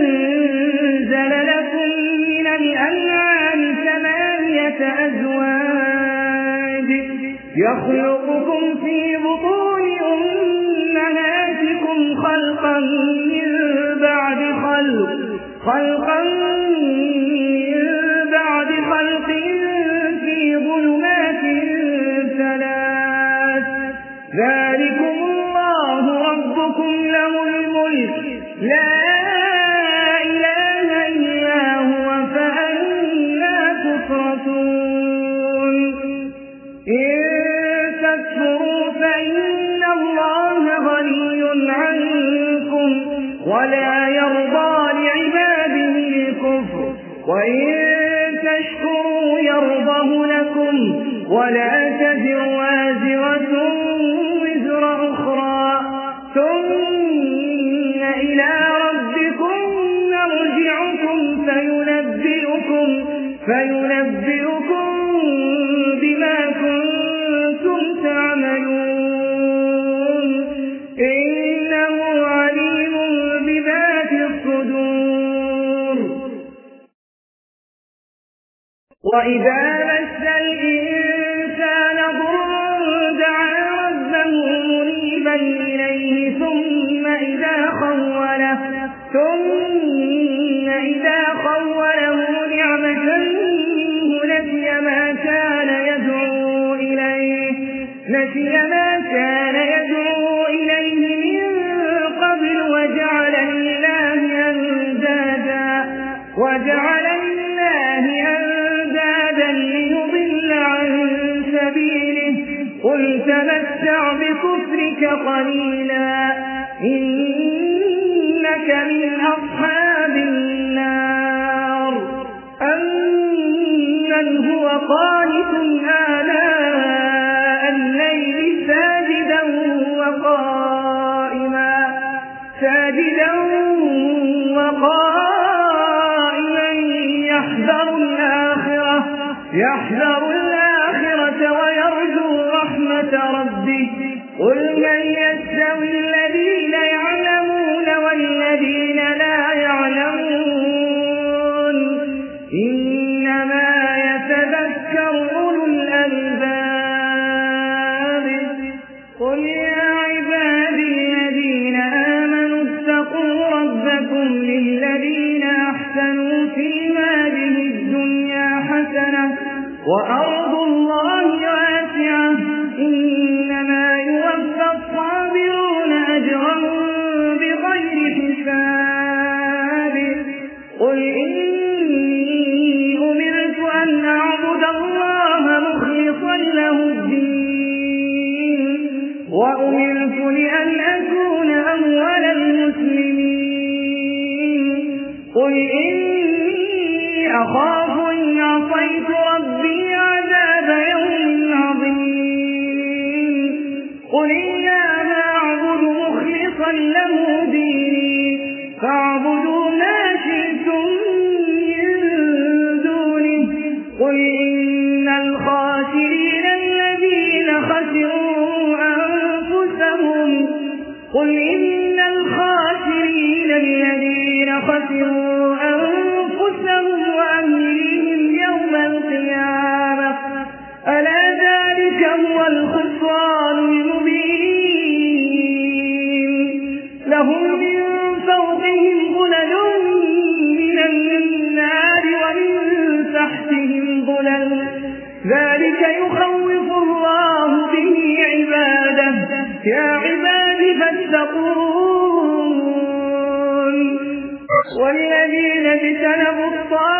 وأنزل لكم من الأنعام ثمانية أزواج يخلقكم في بطون أمهاتكم خلقا ولا يرضى لعباده الكفر. وإن تشكروا يرضه لكم ولا وإذا قليلا. إنك من أصحاب النار. أمن هو قانت آلاء الليل ساجدا وقائما. ساجدا وقائما يحذر الآخرة. يحذر الآخرة ويرجو رحمة ربه. قل وأمرت لأن أكون أول المسلمين. قل إني أخاف فاتقون والذين اجتنبوا الطاغوت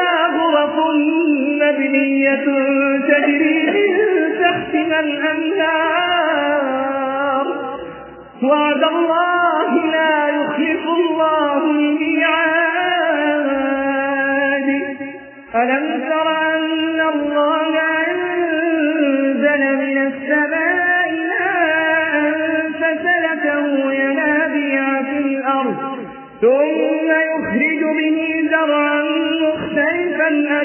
غرف مبنية تجري من تحتها الأنهار. وعد الله لا يخلف الله الميعاد. ألم تر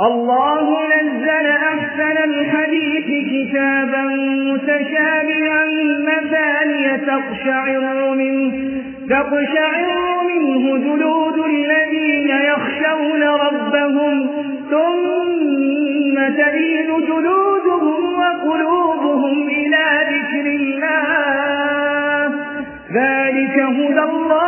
الله نزل أحسن الحديث كتابا متشابها مثانية تقشعر منه منه جلود الذين يخشون ربهم ثم تلين جلودهم وقلوبهم إلى ذكر الله. ذلك هدى الله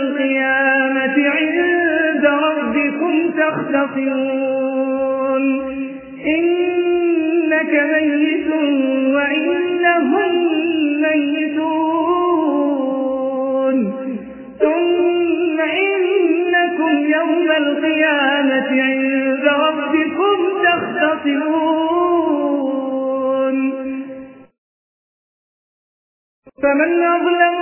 القيامة عند ربكم تختصرون إنك ميت وإنهم ميتون. ثم إنكم يوم القيامة عند ربكم تختصرون فمن أظلم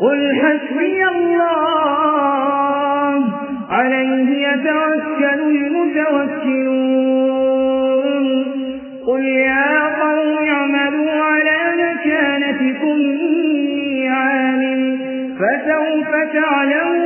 قل حسبي الله. عليه يتوكل المتوكلون. قل يا قوم اعملوا على مكانتكم عامل فسوف تعلمون.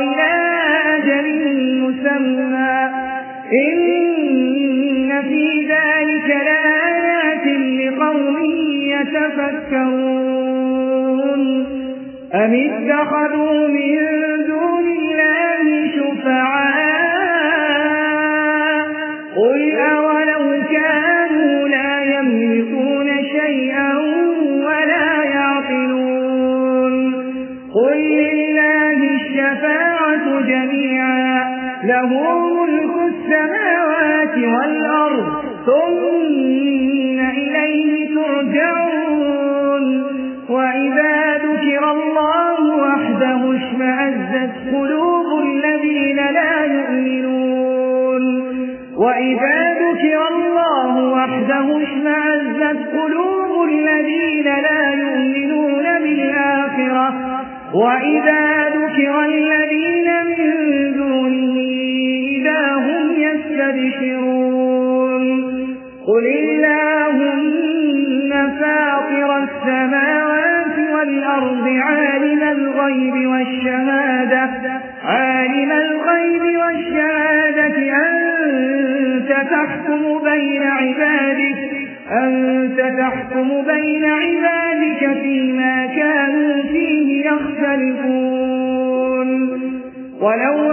إلى أجل مسمى. إن في ذلك لآيات لقوم يتفكرون. أم اتخذوا من دون الله شفعاء ثم إليه ترجعون. وإذا ذكر الله وحده اشمأزت قلوب الذين لا يؤمنون. وإذا ذكر الله وحده اشمأزت قلوب الذين لا يؤمنون بالآخرة. وإذا ذكر الذين من دونه إذا هم يستبشرون. قل اللهم فاطر السماوات والأرض عالم الغيب والشهادة عالم الغيب والشهادة أنت تحكم بين عبادك أنت تحكم بين عبادك فيما كانوا فيه يختلفون. ولو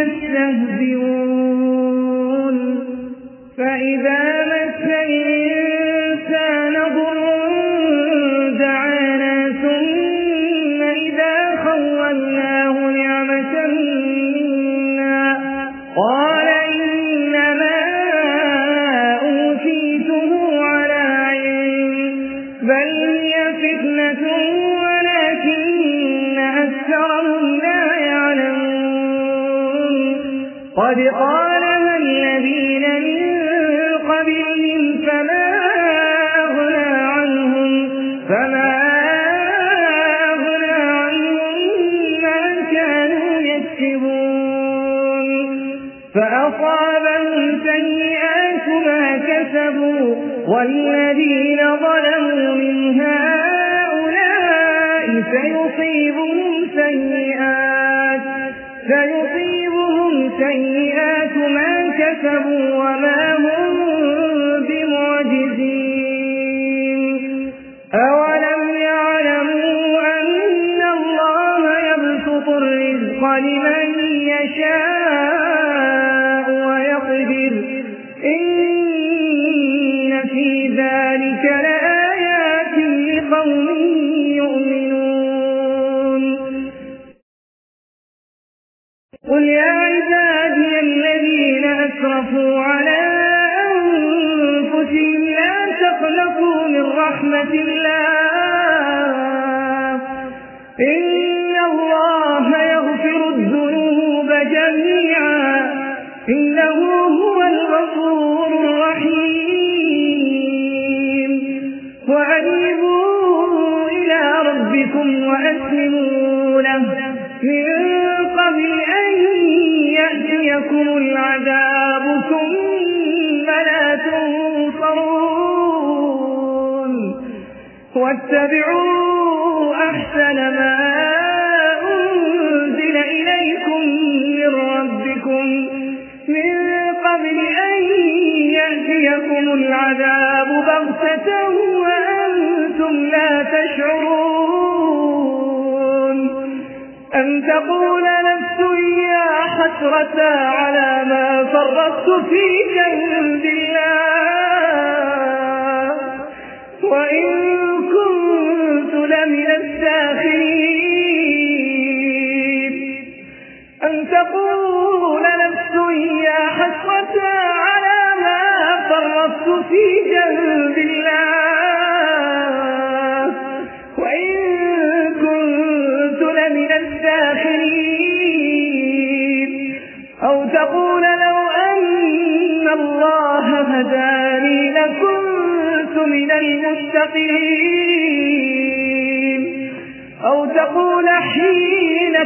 يستهزئون. فإذا سيئات ما كسبوا وما ربكم وأسلموا له من قبل أن يأتيكم العذاب ثم لا تنصرون. واتبعوا أحسن ما تقول نفس يا حسرة على ما فرطت في جنب الله. وإن كنت لمن الساخرين أن تقول نفس يا حسرة على ما فرطت في جنب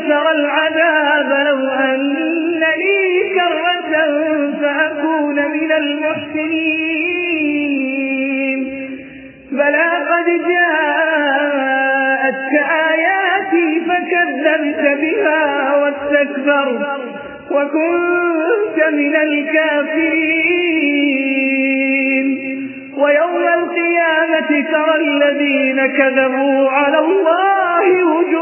ترى العذاب لو أن لي كرة فأكون من المحسنين. بلى قد جاءتك آياتي فكذبت بها واستكبرت وكنت من الكافرين. ويوم القيامة ترى الذين كذبوا على الله وجوههم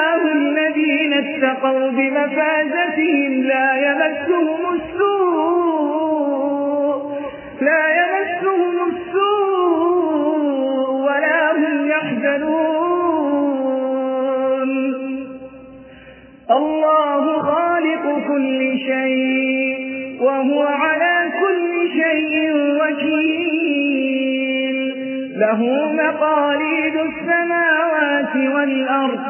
الله الذين اتقوا بمفازتهم لا يمسهم السوء لا يمسهم السوء ولا هم يحزنون. الله خالق كل شيء وهو على كل شيء وكيل. له مقاليد السماوات والأرض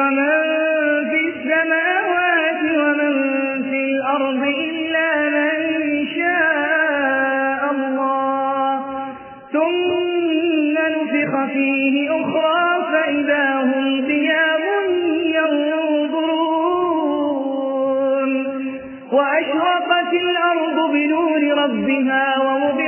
من في السماوات ومن في الأرض إلا من شاء الله ثم نفخ فيه أخرى فإذا هم قيام ينظرون وأشرقت الأرض بنور ربها ووضع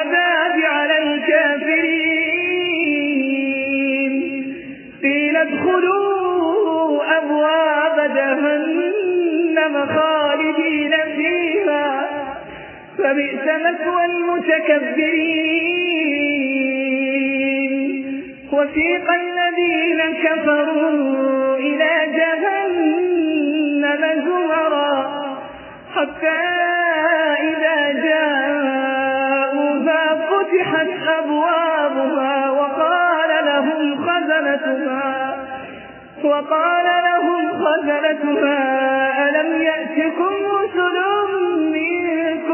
فبئس مثوى المتكبرين وسيق الذين كفروا إلى جهنم زمرا. حتى إذا جاءوها فتحت أبوابها وقال لهم خزنتها وقال لهم خزنتها ألم يأتكم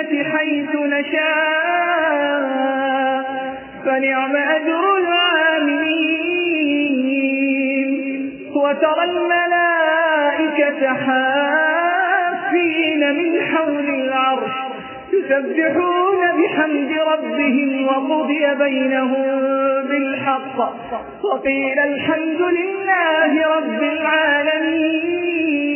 الجنة حيث نشاء فنعم أجر العاملين. وترى الملائكة حافين من حول العرش يسبحون بحمد ربهم وقضي بينهم بالحق. وقيل الحمد لله رب العالمين.